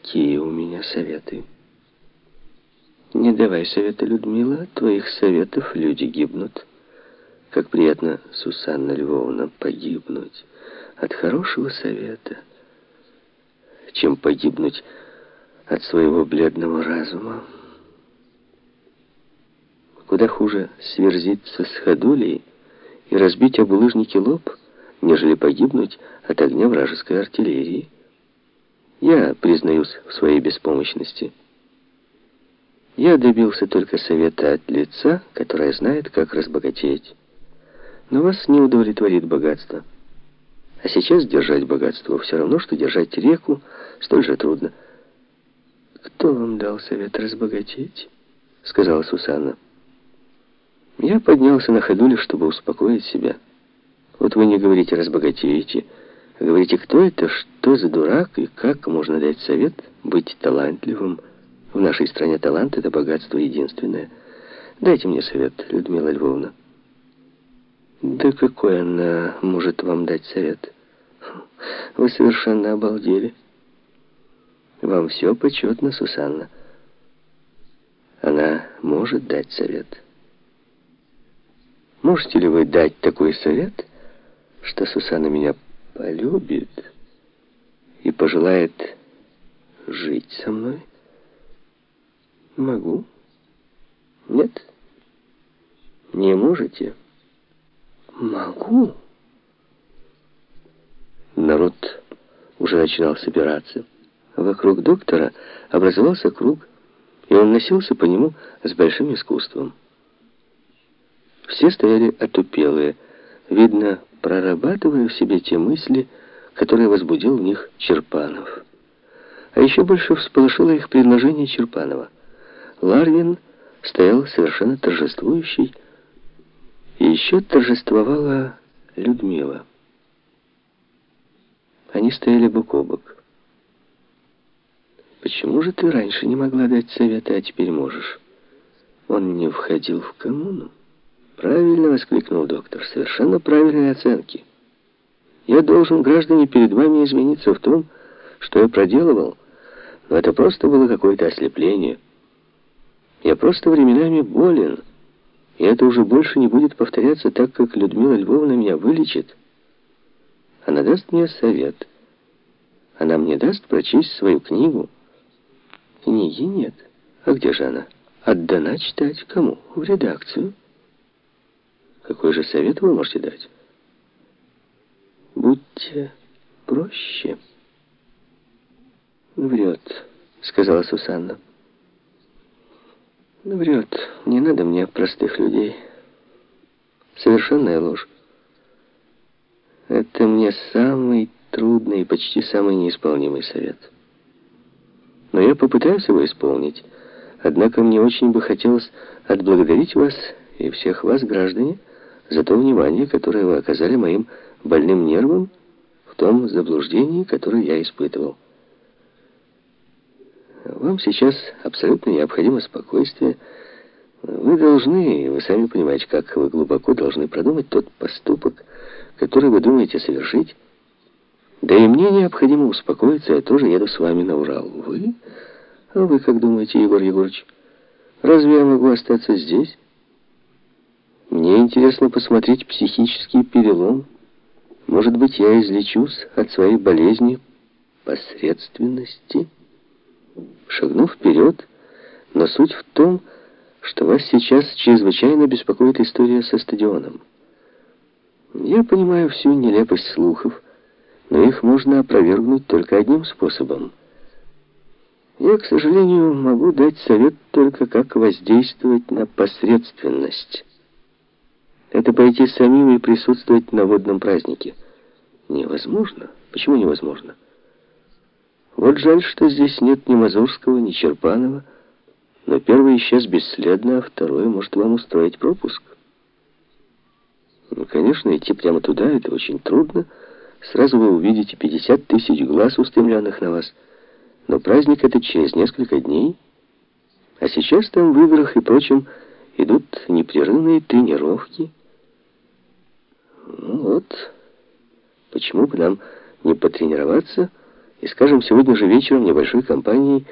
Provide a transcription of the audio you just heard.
Какие у меня советы? Не давай совета, Людмила, от твоих советов люди гибнут. Как приятно, Сусанна Львовна, погибнуть от хорошего совета, чем погибнуть от своего бледного разума. Куда хуже сверзиться с ходулей и разбить об улыжнике лоб, нежели погибнуть от огня вражеской артиллерии. Я признаюсь в своей беспомощности. Я добился только совета от лица, которое знает, как разбогатеть. Но вас не удовлетворит богатство. А сейчас держать богатство все равно, что держать реку, столь же трудно. «Кто вам дал совет разбогатеть?» — сказала Сусанна. Я поднялся на ходуле, чтобы успокоить себя. Вот вы не говорите «разбогатеете», говорите, кто это, что за дурак и как можно дать совет быть талантливым. В нашей стране талант — это богатство единственное. Дайте мне совет, Людмила Львовна. Да какой она может вам дать совет? Вы совершенно обалдели. Вам все почетно, Сусанна. Она может дать совет. Можете ли вы дать такой совет, что Сусанна меня полюбит и пожелает жить со мной? Могу. Нет? Не можете? Могу. Народ уже начинал собираться. Вокруг доктора образовался круг, и он носился по нему с большим искусством. Все стояли отупелые, видно, прорабатывая в себе те мысли, которые возбудил в них Черпанов. А еще больше всполошило их предложение Черпанова. Ларвин стоял совершенно торжествующий, и еще торжествовала Людмила. Они стояли бок о бок. «Почему же ты раньше не могла дать совета, а теперь можешь?» Он не входил в коммуну. «Правильно!» — воскликнул доктор. «Совершенно правильные оценки. Я должен, граждане, перед вами извиниться в том, что я проделывал, но это просто было какое-то ослепление. Я просто временами болен, и это уже больше не будет повторяться так, как Людмила Львовна меня вылечит. Она даст мне совет. Она мне даст прочесть свою книгу. Книги нет. А где же она? Отдана читать кому? В редакцию. Какой же совет вы можете дать? Будьте проще. Врет, сказала Сусанна. Врет. Не надо мне простых людей. Совершенная ложь. Это мне самый трудный и почти самый неисполнимый совет. Но я попытаюсь его исполнить. Однако мне очень бы хотелось отблагодарить вас и всех вас, граждане, за то внимание, которое вы оказали моим больным нервам в том заблуждении, которое я испытывал. Вам сейчас абсолютно необходимо спокойствие. Вы должны, вы сами понимаете, как вы глубоко должны продумать тот поступок, который вы думаете совершить. Да и мне необходимо успокоиться, я тоже еду с вами на Урал. Вы? А вы как думаете, Егор Егорович? Разве я могу остаться здесь? Мне интересно посмотреть психический перелом. Может быть, я излечусь от своей болезни посредственности? Шагнув вперед, но суть в том, что вас сейчас чрезвычайно беспокоит история со стадионом. Я понимаю всю нелепость слухов, но их можно опровергнуть только одним способом. Я, к сожалению, могу дать совет только, как воздействовать на посредственность. Это пойти самим и присутствовать на водном празднике. Невозможно. Почему невозможно? Вот жаль, что здесь нет ни Мазурского, ни Черпанова, но первый исчез бесследно, а второй может вам устроить пропуск. Ну, конечно, идти прямо туда — это очень трудно. Сразу вы увидите 50 тысяч глаз, устремленных на вас. Но праздник этот через несколько дней. А сейчас там в играх и прочем идут непрерывные тренировки — вот, почему бы нам не потренироваться и скажем сегодня же вечером небольшой компанией